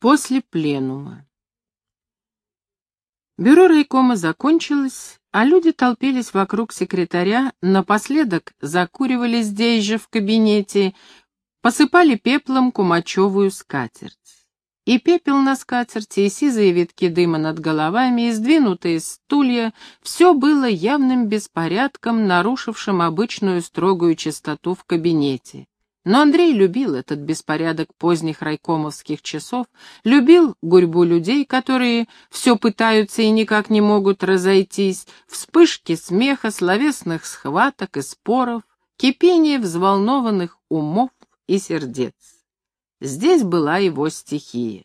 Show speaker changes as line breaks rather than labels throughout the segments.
После пленума. Бюро райкома закончилось, а люди толпились вокруг секретаря, напоследок закуривали здесь же в кабинете, посыпали пеплом кумачевую скатерть. И пепел на скатерти, и сизые витки дыма над головами, и сдвинутые стулья — все было явным беспорядком, нарушившим обычную строгую чистоту в кабинете. Но Андрей любил этот беспорядок поздних райкомовских часов, любил гурьбу людей, которые все пытаются и никак не могут разойтись, вспышки смеха, словесных схваток и споров, кипение взволнованных умов и сердец. Здесь была его стихия.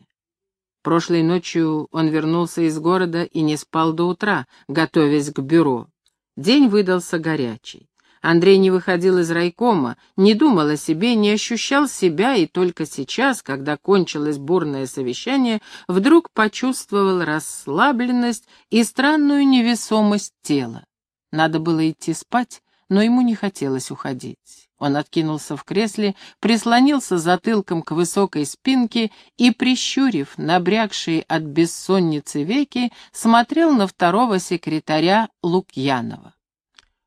Прошлой ночью он вернулся из города и не спал до утра, готовясь к бюро. День выдался горячий. Андрей не выходил из райкома, не думал о себе, не ощущал себя, и только сейчас, когда кончилось бурное совещание, вдруг почувствовал расслабленность и странную невесомость тела. Надо было идти спать, но ему не хотелось уходить. Он откинулся в кресле, прислонился затылком к высокой спинке и, прищурив набрякшие от бессонницы веки, смотрел на второго секретаря Лукьянова.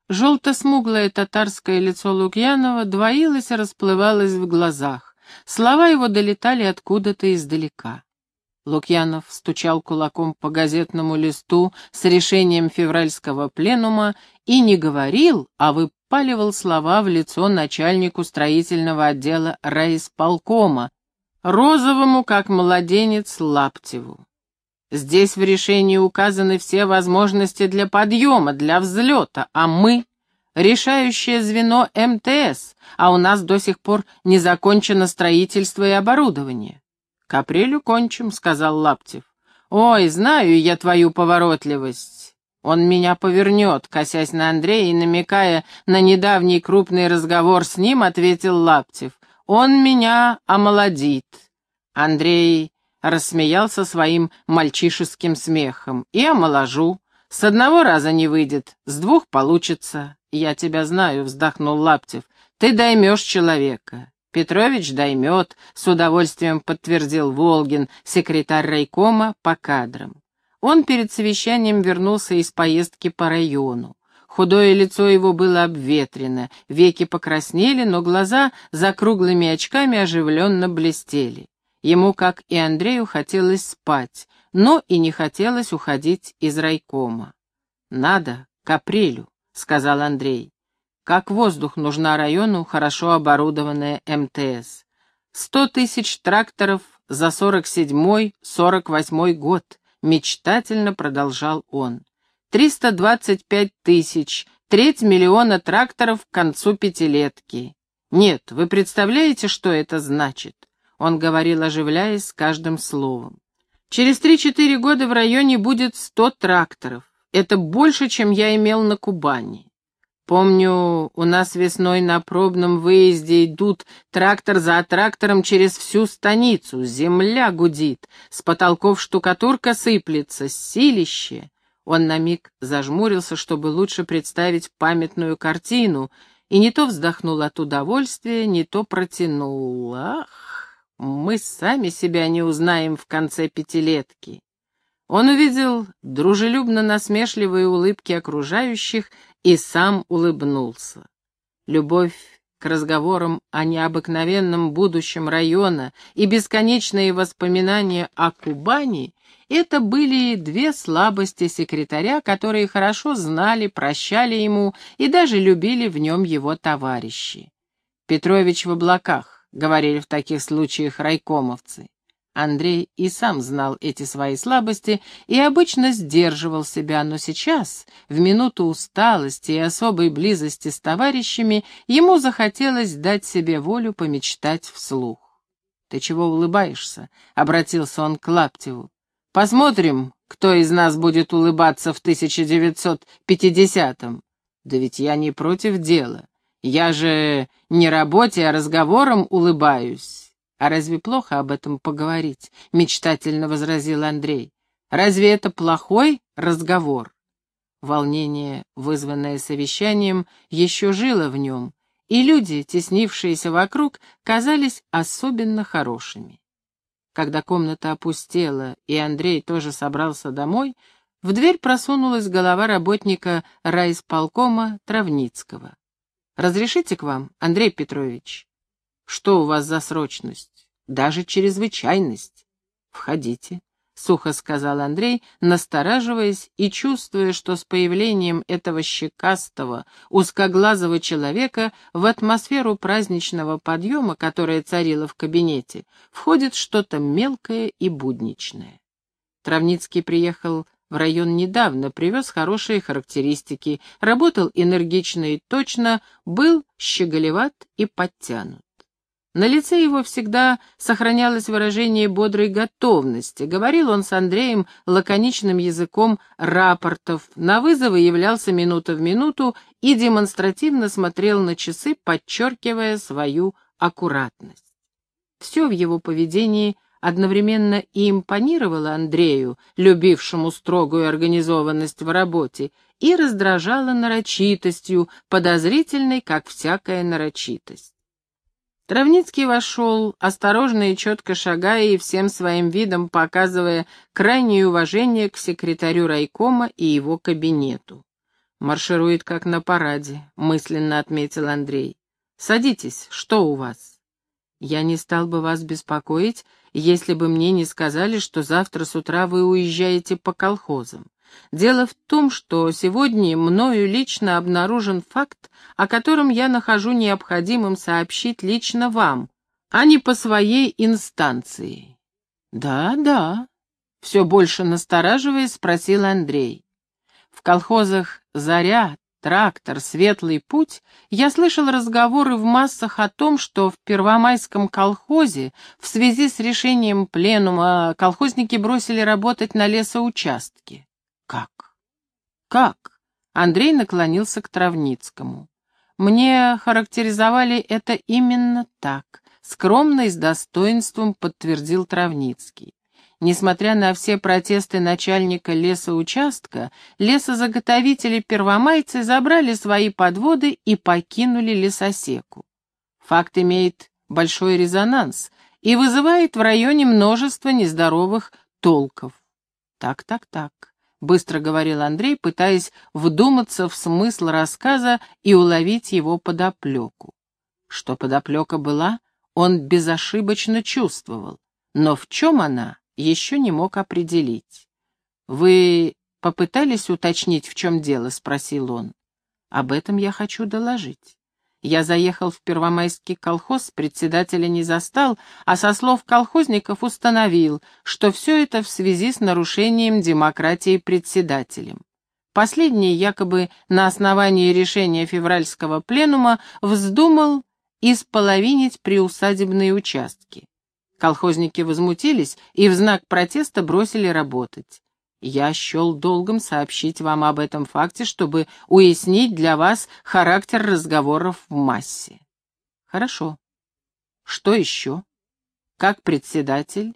Желто-смуглое татарское лицо Лукьянова двоилось и расплывалось в глазах. Слова его долетали откуда-то издалека. Лукьянов стучал кулаком по газетному листу с решением февральского пленума и не говорил, а выпаливал слова в лицо начальнику строительного отдела райисполкома, розовому, как младенец, Лаптеву. Здесь в решении указаны все возможности для подъема, для взлета, а мы — решающее звено МТС, а у нас до сих пор не закончено строительство и оборудование. «К апрелю кончим», — сказал Лаптев. «Ой, знаю я твою поворотливость. Он меня повернет», — косясь на Андрея и намекая на недавний крупный разговор с ним, ответил Лаптев. «Он меня омолодит». Андрей рассмеялся своим мальчишеским смехом. «И омоложу. С одного раза не выйдет, с двух получится. Я тебя знаю», — вздохнул Лаптев. «Ты доймешь человека». «Петрович доймет», — с удовольствием подтвердил Волгин, секретарь райкома по кадрам. Он перед совещанием вернулся из поездки по району. Худое лицо его было обветрено, веки покраснели, но глаза за круглыми очками оживленно блестели. Ему, как и Андрею, хотелось спать, но и не хотелось уходить из райкома. «Надо, к апрелю», — сказал Андрей. «Как воздух нужна району хорошо оборудованная МТС. Сто тысяч тракторов за сорок седьмой, сорок восьмой год», — мечтательно продолжал он. «Триста двадцать пять тысяч, треть миллиона тракторов к концу пятилетки. Нет, вы представляете, что это значит? Он говорил, оживляясь каждым словом. «Через три-четыре года в районе будет сто тракторов. Это больше, чем я имел на Кубани. Помню, у нас весной на пробном выезде идут трактор за трактором через всю станицу. Земля гудит, с потолков штукатурка сыплется, силище». Он на миг зажмурился, чтобы лучше представить памятную картину, и не то вздохнул от удовольствия, не то протянул. Ах! Мы сами себя не узнаем в конце пятилетки. Он увидел дружелюбно-насмешливые улыбки окружающих и сам улыбнулся. Любовь к разговорам о необыкновенном будущем района и бесконечные воспоминания о Кубани — это были две слабости секретаря, которые хорошо знали, прощали ему и даже любили в нем его товарищи. Петрович в облаках, — говорили в таких случаях райкомовцы. Андрей и сам знал эти свои слабости и обычно сдерживал себя, но сейчас, в минуту усталости и особой близости с товарищами, ему захотелось дать себе волю помечтать вслух. «Ты чего улыбаешься?» — обратился он к Лаптеву. «Посмотрим, кто из нас будет улыбаться в 1950-м. Да ведь я не против дела. Я же не работе, а разговором улыбаюсь. А разве плохо об этом поговорить? Мечтательно возразил Андрей. Разве это плохой разговор? Волнение, вызванное совещанием, еще жило в нем, и люди, теснившиеся вокруг, казались особенно хорошими. когда комната опустела, и Андрей тоже собрался домой, в дверь просунулась голова работника райисполкома Травницкого. «Разрешите к вам, Андрей Петрович?» «Что у вас за срочность?» «Даже чрезвычайность». «Входите», — сухо сказал Андрей, настораживаясь и чувствуя, что с появлением этого щекастого, узкоглазого человека в атмосферу праздничного подъема, которая царила в кабинете, входит что-то мелкое и будничное. Травницкий приехал в район недавно, привез хорошие характеристики, работал энергично и точно, был щеголеват и подтянут. На лице его всегда сохранялось выражение бодрой готовности. Говорил он с Андреем лаконичным языком рапортов, на вызовы являлся минута в минуту и демонстративно смотрел на часы, подчеркивая свою аккуратность. Все в его поведении – одновременно и импонировала Андрею, любившему строгую организованность в работе, и раздражала нарочитостью, подозрительной, как всякая нарочитость. Травницкий вошел, осторожно и четко шагая и всем своим видом показывая крайнее уважение к секретарю райкома и его кабинету. «Марширует, как на параде», — мысленно отметил Андрей. «Садитесь, что у вас?» «Я не стал бы вас беспокоить, если бы мне не сказали, что завтра с утра вы уезжаете по колхозам. Дело в том, что сегодня мною лично обнаружен факт, о котором я нахожу необходимым сообщить лично вам, а не по своей инстанции. Да, да, все больше настораживаясь, спросил Андрей. В колхозах «Заря», трактор, светлый путь, я слышал разговоры в массах о том, что в Первомайском колхозе в связи с решением пленума колхозники бросили работать на лесоучастке. Как? Как? Андрей наклонился к Травницкому. Мне характеризовали это именно так, скромно и с достоинством подтвердил Травницкий. Несмотря на все протесты начальника лесоучастка, лесозаготовители-первомайцы забрали свои подводы и покинули лесосеку. Факт имеет большой резонанс и вызывает в районе множество нездоровых толков. Так, так, так. — быстро говорил Андрей, пытаясь вдуматься в смысл рассказа и уловить его подоплеку. Что подоплека была, он безошибочно чувствовал, но в чем она, еще не мог определить. «Вы попытались уточнить, в чем дело?» — спросил он. «Об этом я хочу доложить. Я заехал в Первомайский колхоз, председателя не застал, а со слов колхозников установил, что все это в связи с нарушением демократии председателем. Последний, якобы на основании решения февральского пленума, вздумал исполовинить приусадебные участки. Колхозники возмутились и в знак протеста бросили работать. Я счел долгом сообщить вам об этом факте, чтобы уяснить для вас характер разговоров в массе. Хорошо. Что еще? Как председатель?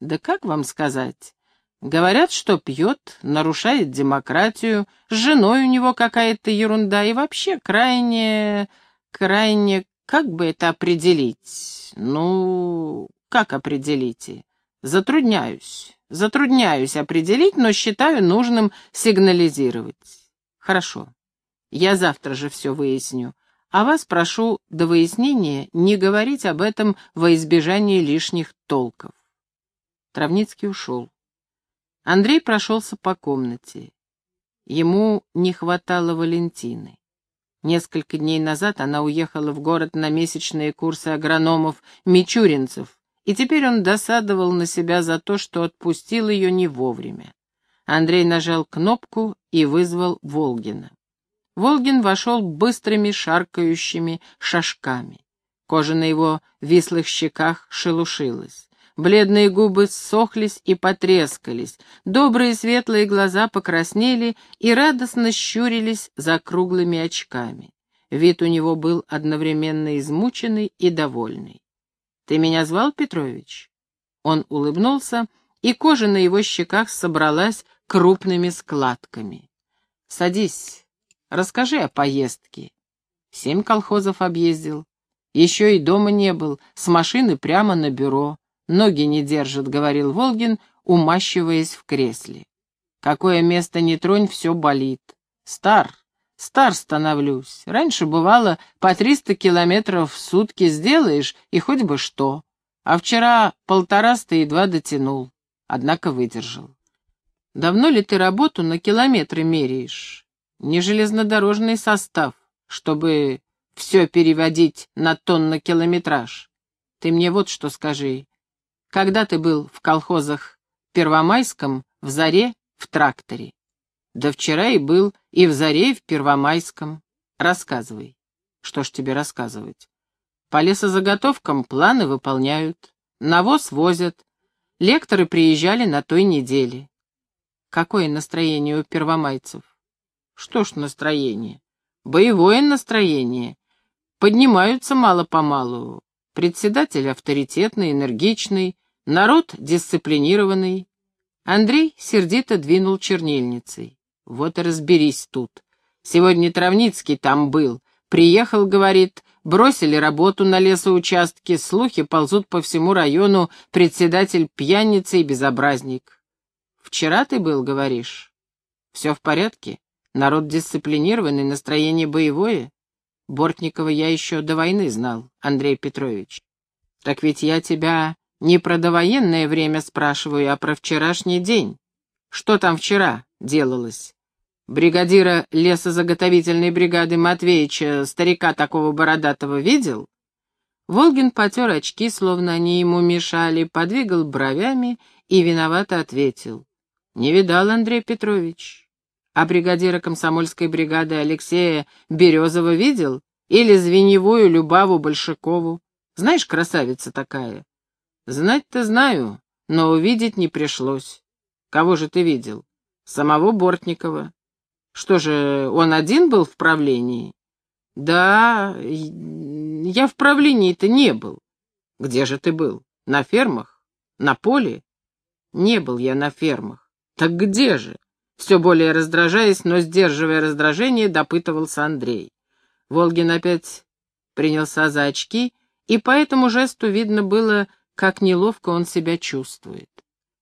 Да как вам сказать? Говорят, что пьет, нарушает демократию, с женой у него какая-то ерунда и вообще крайне... крайне... как бы это определить? Ну, как определите? Затрудняюсь. Затрудняюсь определить, но считаю нужным сигнализировать. Хорошо. Я завтра же все выясню. А вас прошу до выяснения не говорить об этом во избежание лишних толков. Травницкий ушел. Андрей прошелся по комнате. Ему не хватало Валентины. Несколько дней назад она уехала в город на месячные курсы агрономов-мичуринцев, и теперь он досадовал на себя за то, что отпустил ее не вовремя. Андрей нажал кнопку и вызвал Волгина. Волгин вошел быстрыми шаркающими шажками. Кожа на его вислых щеках шелушилась. Бледные губы ссохлись и потрескались, добрые светлые глаза покраснели и радостно щурились за круглыми очками. Вид у него был одновременно измученный и довольный. «Ты меня звал, Петрович?» Он улыбнулся, и кожа на его щеках собралась крупными складками. «Садись, расскажи о поездке». Семь колхозов объездил. Еще и дома не был, с машины прямо на бюро. Ноги не держат, — говорил Волгин, умащиваясь в кресле. Какое место не тронь, все болит. Стар, стар становлюсь. Раньше бывало по триста километров в сутки сделаешь, и хоть бы что. А вчера полтораста едва дотянул, однако выдержал. Давно ли ты работу на километры меряешь? Не железнодорожный состав, чтобы все переводить на тонн-километраж. Ты мне вот что скажи. Когда ты был в колхозах Первомайском, в Заре, в тракторе? Да вчера и был и в Заре, и в Первомайском. Рассказывай. Что ж тебе рассказывать? По лесозаготовкам планы выполняют, навоз возят. Лекторы приезжали на той неделе. Какое настроение у первомайцев? Что ж настроение? Боевое настроение. Поднимаются мало-помалу. Председатель авторитетный, энергичный, народ дисциплинированный. Андрей сердито двинул чернильницей. Вот и разберись тут. Сегодня Травницкий там был. Приехал, говорит, бросили работу на лесоучастке, слухи ползут по всему району, председатель пьяница и безобразник. Вчера ты был, говоришь? Все в порядке? Народ дисциплинированный, настроение боевое? Бортникова я еще до войны знал, Андрей Петрович. Так ведь я тебя не про довоенное время спрашиваю, а про вчерашний день. Что там вчера делалось? Бригадира лесозаготовительной бригады Матвеича, старика такого бородатого, видел? Волгин потер очки, словно они ему мешали, подвигал бровями и виновато ответил. «Не видал, Андрей Петрович. А бригадира комсомольской бригады Алексея Березова видел? Или звеньевую Любаву Большакову? Знаешь, красавица такая. Знать-то знаю, но увидеть не пришлось. Кого же ты видел? Самого Бортникова. Что же, он один был в правлении? Да, я в правлении-то не был. Где же ты был? На фермах? На поле? Не был я на фермах. Так где же? Все более раздражаясь, но сдерживая раздражение, допытывался Андрей. Волгин опять принялся за очки, и по этому жесту видно было, как неловко он себя чувствует.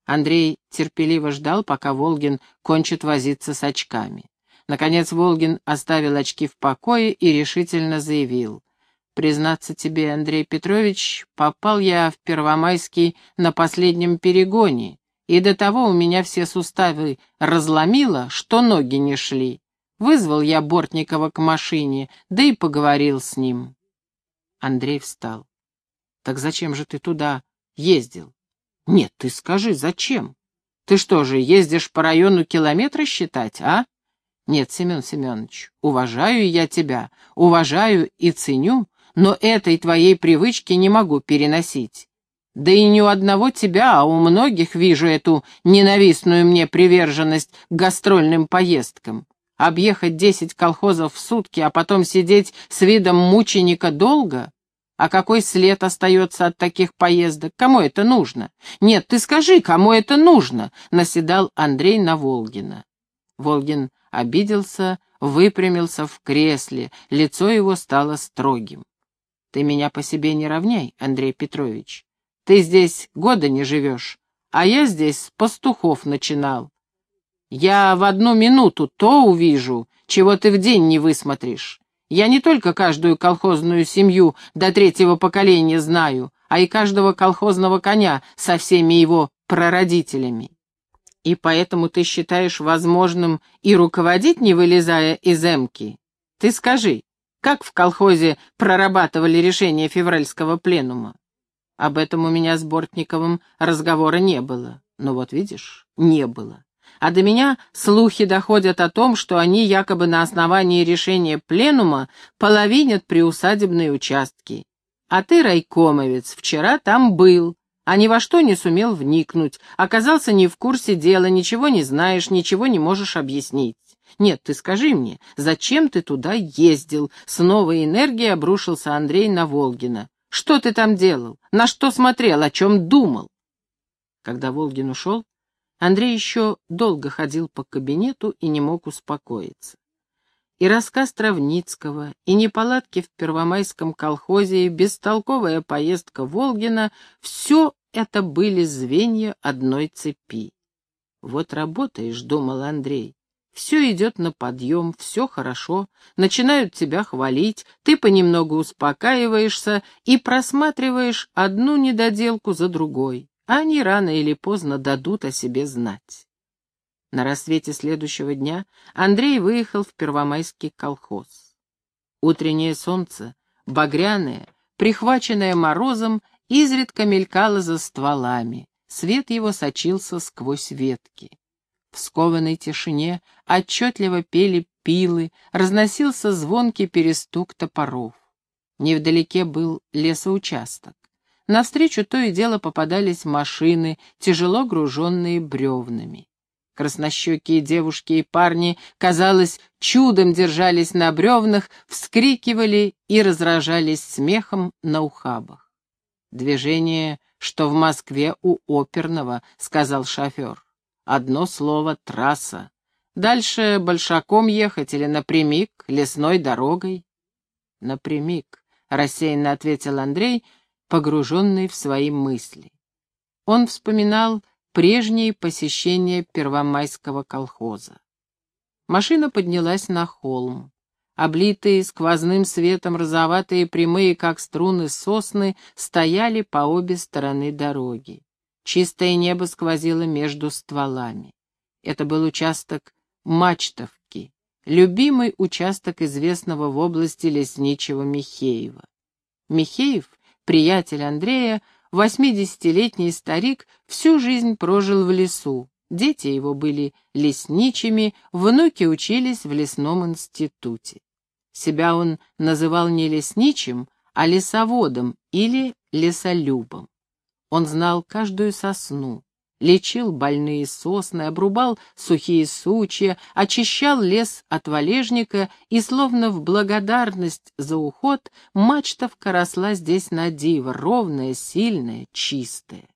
Андрей терпеливо ждал, пока Волгин кончит возиться с очками. Наконец Волгин оставил очки в покое и решительно заявил. «Признаться тебе, Андрей Петрович, попал я в Первомайский на последнем перегоне, и до того у меня все суставы разломило, что ноги не шли. Вызвал я Бортникова к машине, да и поговорил с ним. Андрей встал. «Так зачем же ты туда ездил?» «Нет, ты скажи, зачем? Ты что же, ездишь по району километры считать, а?» «Нет, Семен Семенович, уважаю я тебя, уважаю и ценю, но этой твоей привычки не могу переносить. Да и не у одного тебя, а у многих вижу эту ненавистную мне приверженность к гастрольным поездкам. Объехать десять колхозов в сутки, а потом сидеть с видом мученика долго? А какой след остается от таких поездок? Кому это нужно? Нет, ты скажи, кому это нужно? Наседал Андрей на Волгина. Волгин обиделся, выпрямился в кресле, лицо его стало строгим. Ты меня по себе не равняй, Андрей Петрович. Ты здесь года не живешь, а я здесь с пастухов начинал. Я в одну минуту то увижу, чего ты в день не высмотришь. Я не только каждую колхозную семью до третьего поколения знаю, а и каждого колхозного коня со всеми его прародителями. И поэтому ты считаешь возможным и руководить, не вылезая из эмки? Ты скажи, как в колхозе прорабатывали решение февральского пленума? Об этом у меня с Бортниковым разговора не было. Но вот видишь, не было. А до меня слухи доходят о том, что они якобы на основании решения пленума половинят приусадебные участки. А ты, райкомовец, вчера там был, а ни во что не сумел вникнуть, оказался не в курсе дела, ничего не знаешь, ничего не можешь объяснить. Нет, ты скажи мне, зачем ты туда ездил? С новой энергией обрушился Андрей на Волгина. Что ты там делал? На что смотрел? О чем думал?» Когда Волгин ушел, Андрей еще долго ходил по кабинету и не мог успокоиться. И рассказ Травницкого, и неполадки в Первомайском колхозе, и бестолковая поездка Волгина — все это были звенья одной цепи. «Вот работаешь», — думал Андрей, — «все идет на подъем, все хорошо, начинают тебя хвалить, ты понемногу успокаиваешься и просматриваешь одну недоделку за другой, а они рано или поздно дадут о себе знать». На рассвете следующего дня Андрей выехал в Первомайский колхоз. Утреннее солнце, багряное, прихваченное морозом, изредка мелькало за стволами, свет его сочился сквозь ветки. В скованной тишине отчетливо пели пилы, разносился звонкий перестук топоров. Невдалеке был лесоучасток. Навстречу то и дело попадались машины, тяжело груженные бревнами. Краснощекие девушки и парни, казалось, чудом держались на бревнах, вскрикивали и разражались смехом на ухабах. «Движение, что в Москве у оперного», — сказал шофер. «Одно слово — трасса. Дальше большаком ехать или напрямик, лесной дорогой?» «Напрямик», — рассеянно ответил Андрей, погруженный в свои мысли. Он вспоминал прежние посещения Первомайского колхоза. Машина поднялась на холм. Облитые сквозным светом розоватые прямые, как струны сосны, стояли по обе стороны дороги. Чистое небо сквозило между стволами. Это был участок Мачтовки, любимый участок известного в области лесничего Михеева. Михеев, приятель Андрея, Восьмидесятилетний старик всю жизнь прожил в лесу. Дети его были лесничими, внуки учились в лесном институте. Себя он называл не лесничим, а лесоводом или лесолюбом. Он знал каждую сосну, лечил больные сосны, обрубал сухие сучья, очищал лес от валежника, и, словно в благодарность за уход, мачтовка росла здесь на диво, ровная, сильная, чистая.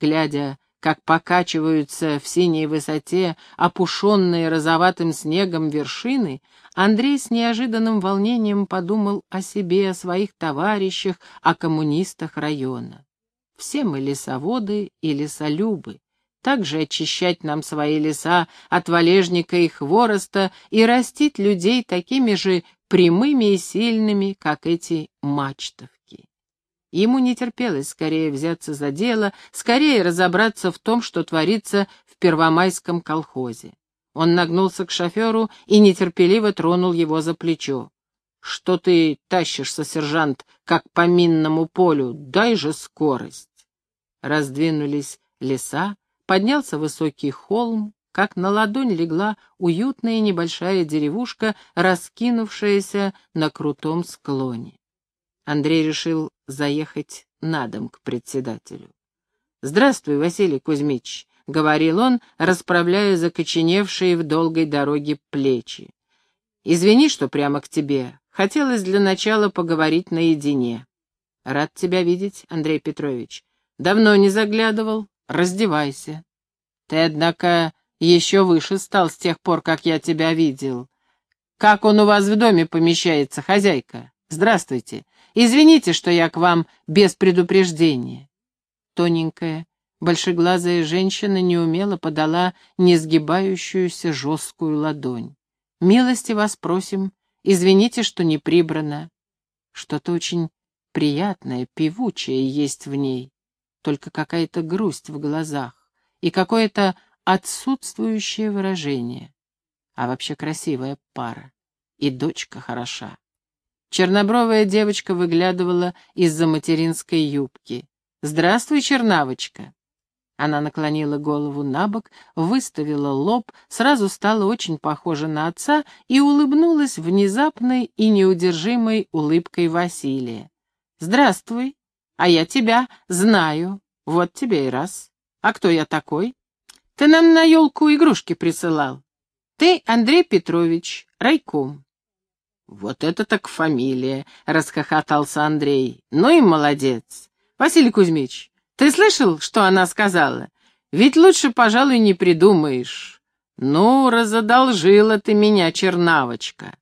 Глядя, как покачиваются в синей высоте опушенные розоватым снегом вершины, Андрей с неожиданным волнением подумал о себе, о своих товарищах, о коммунистах района. Все мы лесоводы и лесолюбы. Также очищать нам свои леса от валежника и хвороста и растить людей такими же прямыми и сильными, как эти мачтовки. Ему не терпелось скорее взяться за дело, скорее разобраться в том, что творится в Первомайском колхозе. Он нагнулся к шоферу и нетерпеливо тронул его за плечо. «Что ты тащишься, сержант, как по минному полю? Дай же скорость!» Раздвинулись леса, поднялся высокий холм, как на ладонь легла уютная небольшая деревушка, раскинувшаяся на крутом склоне. Андрей решил заехать на дом к председателю. «Здравствуй, Василий Кузьмич», — говорил он, расправляя закоченевшие в долгой дороге плечи. «Извини, что прямо к тебе. Хотелось для начала поговорить наедине. Рад тебя видеть, Андрей Петрович. Давно не заглядывал. Раздевайся. Ты, однако, еще выше стал с тех пор, как я тебя видел. Как он у вас в доме помещается, хозяйка? Здравствуйте. Извините, что я к вам без предупреждения. Тоненькая, большеглазая женщина неумело подала несгибающуюся жесткую ладонь. «Милости вас просим, извините, что не прибрано». Что-то очень приятное, певучее есть в ней только какая-то грусть в глазах и какое-то отсутствующее выражение. А вообще красивая пара. И дочка хороша. Чернобровая девочка выглядывала из-за материнской юбки. «Здравствуй, чернавочка!» Она наклонила голову на бок, выставила лоб, сразу стала очень похожа на отца и улыбнулась внезапной и неудержимой улыбкой Василия. «Здравствуй!» А я тебя знаю. Вот тебе и раз. А кто я такой? Ты нам на елку игрушки присылал. Ты Андрей Петрович, райком. Вот это так фамилия, расхохотался Андрей. Ну и молодец. Василий Кузьмич, ты слышал, что она сказала? Ведь лучше, пожалуй, не придумаешь. Ну, разодолжила ты меня, чернавочка.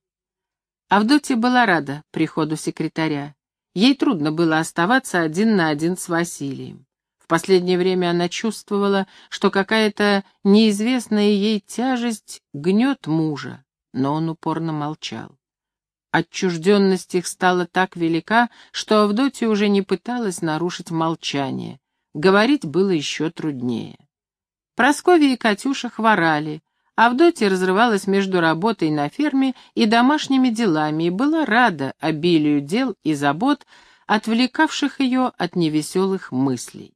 Авдотья была рада приходу секретаря. Ей трудно было оставаться один на один с Василием. В последнее время она чувствовала, что какая-то неизвестная ей тяжесть гнет мужа, но он упорно молчал. Отчужденность их стала так велика, что Авдотья уже не пыталась нарушить молчание. Говорить было еще труднее. Прасковья и Катюша хворали. Авдотья разрывалась между работой на ферме и домашними делами и была рада обилию дел и забот, отвлекавших ее от невеселых мыслей.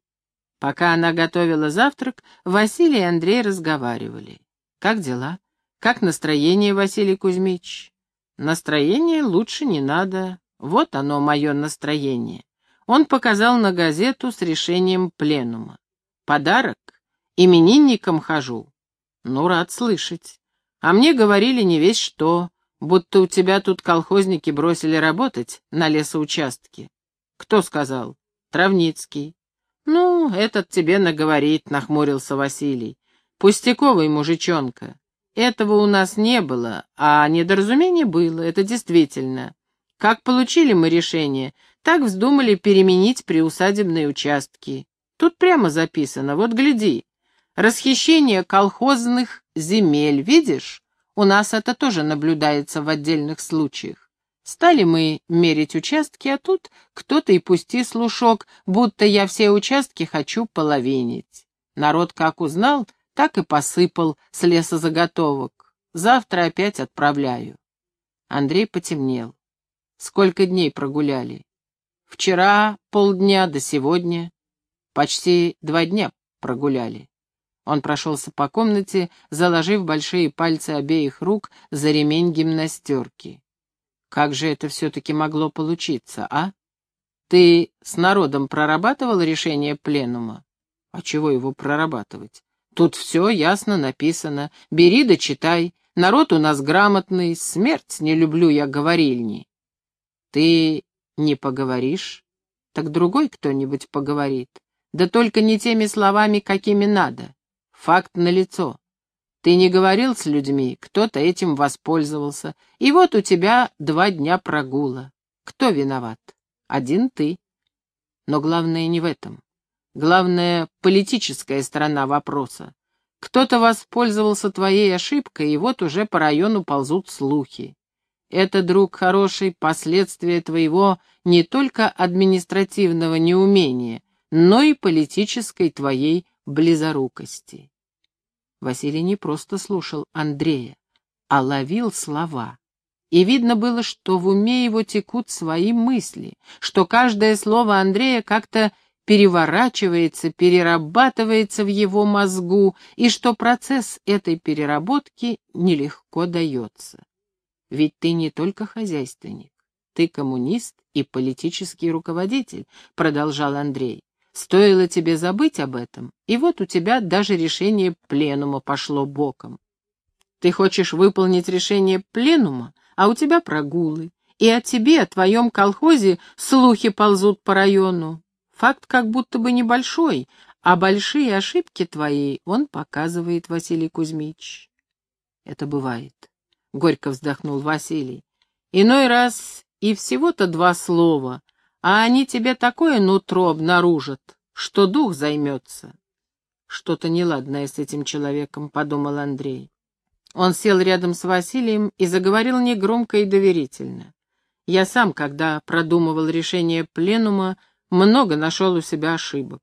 Пока она готовила завтрак, Василий и Андрей разговаривали. «Как дела? Как настроение, Василий Кузьмич?» «Настроение лучше не надо. Вот оно, мое настроение». Он показал на газету с решением пленума. «Подарок? Именинникам хожу». «Ну, рад слышать. А мне говорили не весь что, будто у тебя тут колхозники бросили работать на лесоучастке. «Кто сказал?» «Травницкий». «Ну, этот тебе наговорит», — нахмурился Василий. «Пустяковый мужичонка. Этого у нас не было, а недоразумение было, это действительно. Как получили мы решение, так вздумали переменить приусадебные участки. Тут прямо записано, вот гляди. Расхищение колхозных земель, видишь? У нас это тоже наблюдается в отдельных случаях. Стали мы мерить участки, а тут кто-то и пусти слушок, будто я все участки хочу половинить. Народ как узнал, так и посыпал с лесозаготовок. Завтра опять отправляю. Андрей потемнел. Сколько дней прогуляли? Вчера полдня до сегодня. Почти два дня прогуляли. Он прошелся по комнате, заложив большие пальцы обеих рук за ремень гимнастерки. Как же это все-таки могло получиться, а? Ты с народом прорабатывал решение пленума? А чего его прорабатывать? Тут все ясно написано. Бери да читай. Народ у нас грамотный, смерть не люблю я говорильни. Ты не поговоришь? Так другой кто-нибудь поговорит. Да только не теми словами, какими надо. Факт налицо. Ты не говорил с людьми, кто-то этим воспользовался, и вот у тебя два дня прогула. Кто виноват? Один ты. Но главное не в этом. Главное — политическая сторона вопроса. Кто-то воспользовался твоей ошибкой, и вот уже по району ползут слухи. Это, друг хороший, последствия твоего не только административного неумения, но и политической твоей близорукости. Василий не просто слушал Андрея, а ловил слова. И видно было, что в уме его текут свои мысли, что каждое слово Андрея как-то переворачивается, перерабатывается в его мозгу, и что процесс этой переработки нелегко дается. Ведь ты не только хозяйственник, ты коммунист и политический руководитель, продолжал Андрей. Стоило тебе забыть об этом, и вот у тебя даже решение пленума пошло боком. Ты хочешь выполнить решение пленума, а у тебя прогулы, и о тебе, о твоем колхозе слухи ползут по району. Факт как будто бы небольшой, а большие ошибки твои он показывает, Василий Кузьмич. Это бывает, — горько вздохнул Василий. Иной раз и всего-то два слова, а они тебе такое нутро обнаружат, что дух займется. Что-то неладное с этим человеком, подумал Андрей. Он сел рядом с Василием и заговорил негромко и доверительно. Я сам, когда продумывал решение пленума, много нашел у себя ошибок.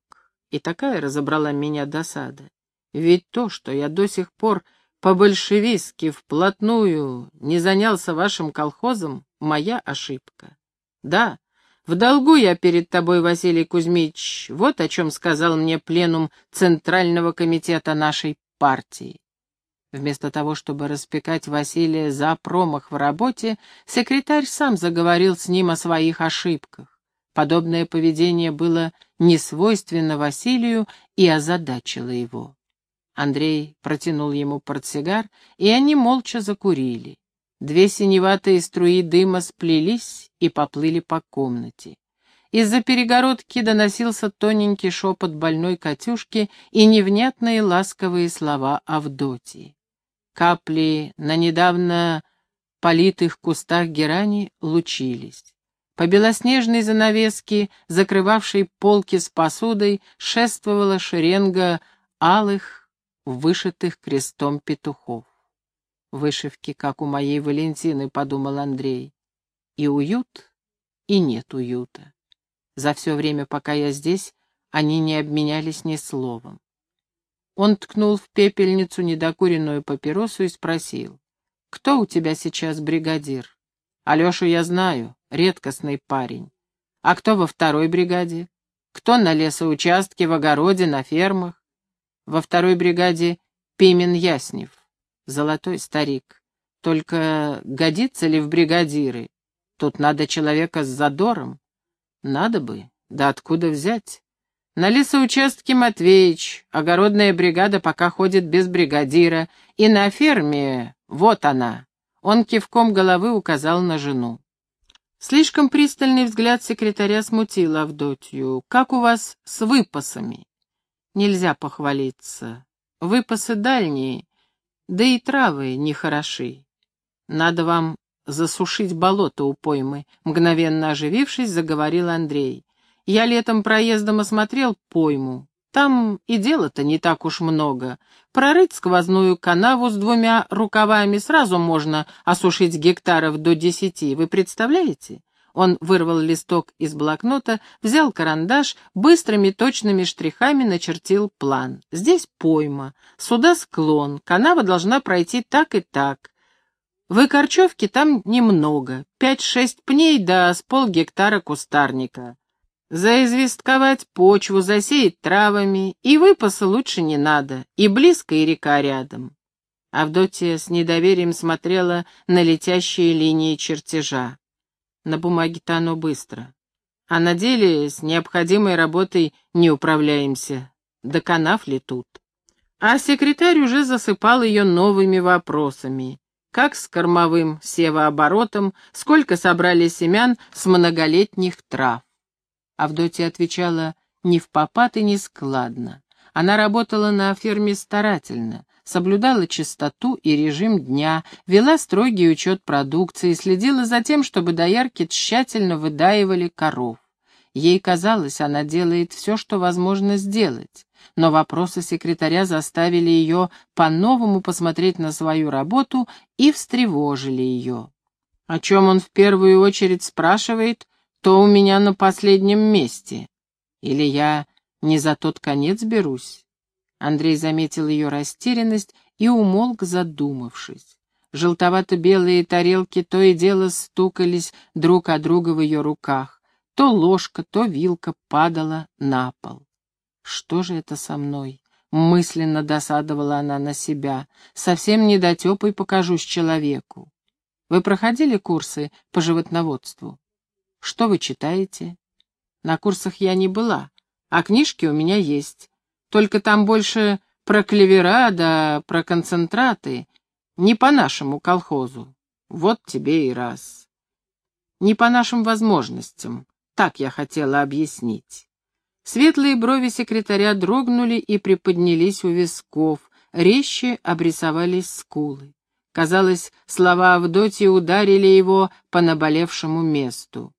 И такая разобрала меня досада. Ведь то, что я до сих пор по-большевистски вплотную не занялся вашим колхозом, моя ошибка. Да, в долгу я перед тобой, Василий Кузьмич, вот о чем сказал мне пленум Центрального комитета нашей партии. Вместо того, чтобы распекать Василия за промах в работе, секретарь сам заговорил с ним о своих ошибках. Подобное поведение было несвойственно Василию и озадачило его. Андрей протянул ему портсигар, и они молча закурили. Две синеватые струи дыма сплелись и поплыли по комнате. Из-за перегородки доносился тоненький шепот больной Катюшки и невнятные ласковые слова Авдотьи. Капли на недавно политых кустах герани лучились. По белоснежной занавеске, закрывавшей полки с посудой, шествовала шеренга алых, вышитых крестом петухов. Вышивки, как у моей Валентины, — подумал Андрей. И уют, и нет уюта. За все время, пока я здесь, они не обменялись ни словом. Он ткнул в пепельницу недокуренную папиросу и спросил. «Кто у тебя сейчас бригадир?» «Алешу я знаю, редкостный парень. А кто во второй бригаде? Кто на лесоучастке, в огороде, на фермах? Во второй бригаде Пимен Яснев, золотой старик. Только годится ли в бригадиры? Тут надо человека с задором. Надо бы, да откуда взять? На лесоучастке Матвеич, огородная бригада пока ходит без бригадира, и на ферме вот она. Он кивком головы указал на жену. Слишком пристальный взгляд секретаря смутил Авдотью. «Как у вас с выпасами?» «Нельзя похвалиться. Выпасы дальние, да и травы нехороши. Надо вам засушить болото у поймы», — мгновенно оживившись, заговорил Андрей. Я летом проездом осмотрел пойму. Там и дела-то не так уж много. Прорыть сквозную канаву с двумя рукавами сразу можно осушить гектаров до десяти. Вы представляете? Он вырвал листок из блокнота, взял карандаш, быстрыми точными штрихами начертил план. Здесь пойма, сюда склон, канава должна пройти так и так. Выкорчевки там немного, пять-шесть пней да с полгектара кустарника. Заизвестковать почву, засеять травами, и выпаса лучше не надо, и близко, и река рядом. Авдотья с недоверием смотрела на летящие линии чертежа. На бумаге-то оно быстро. А на деле с необходимой работой не управляемся. До канав ли тут? А секретарь уже засыпал ее новыми вопросами. Как с кормовым севооборотом, сколько собрали семян с многолетних трав. Авдотья отвечала не в попад и не складно. Она работала на ферме старательно, соблюдала чистоту и режим дня, вела строгий учет продукции, следила за тем, чтобы доярки тщательно выдаивали коров. Ей казалось, она делает все, что возможно сделать, но вопросы секретаря заставили ее по-новому посмотреть на свою работу и встревожили ее. О чем он в первую очередь спрашивает, то у меня на последнем месте. Или я не за тот конец берусь?» Андрей заметил ее растерянность и умолк, задумавшись. Желтовато-белые тарелки то и дело стукались друг о друга в ее руках. То ложка, то вилка падала на пол. «Что же это со мной?» — мысленно досадовала она на себя. «Совсем недотепой покажусь человеку. Вы проходили курсы по животноводству?» Что вы читаете? На курсах я не была, а книжки у меня есть. Только там больше про клевера да про концентраты, не по нашему колхозу. Вот тебе и раз. Не по нашим возможностям, так я хотела объяснить. Светлые брови секретаря дрогнули и приподнялись у висков, резче обрисовались скулы. Казалось, слова Авдотьи ударили его по наболевшему месту.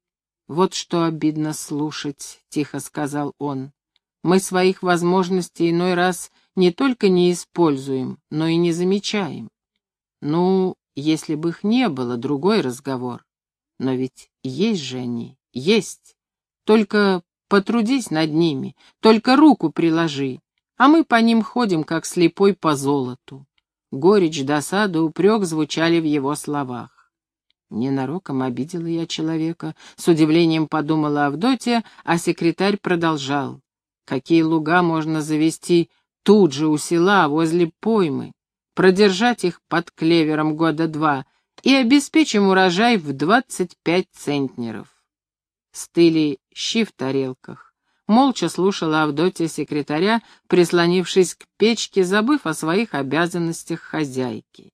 «Вот что обидно слушать», — тихо сказал он. «Мы своих возможностей иной раз не только не используем, но и не замечаем. Ну, если бы их не было, другой разговор. Но ведь есть же они, есть. Только потрудись над ними, только руку приложи, а мы по ним ходим, как слепой по золоту». Горечь, досада, упрек звучали в его словах. Ненароком обидела я человека, с удивлением подумала Авдотья, а секретарь продолжал. Какие луга можно завести тут же у села, возле поймы, продержать их под клевером года два и обеспечим урожай в двадцать пять центнеров. Стыли щи в тарелках. Молча слушала Авдотья секретаря, прислонившись к печке, забыв о своих обязанностях хозяйки.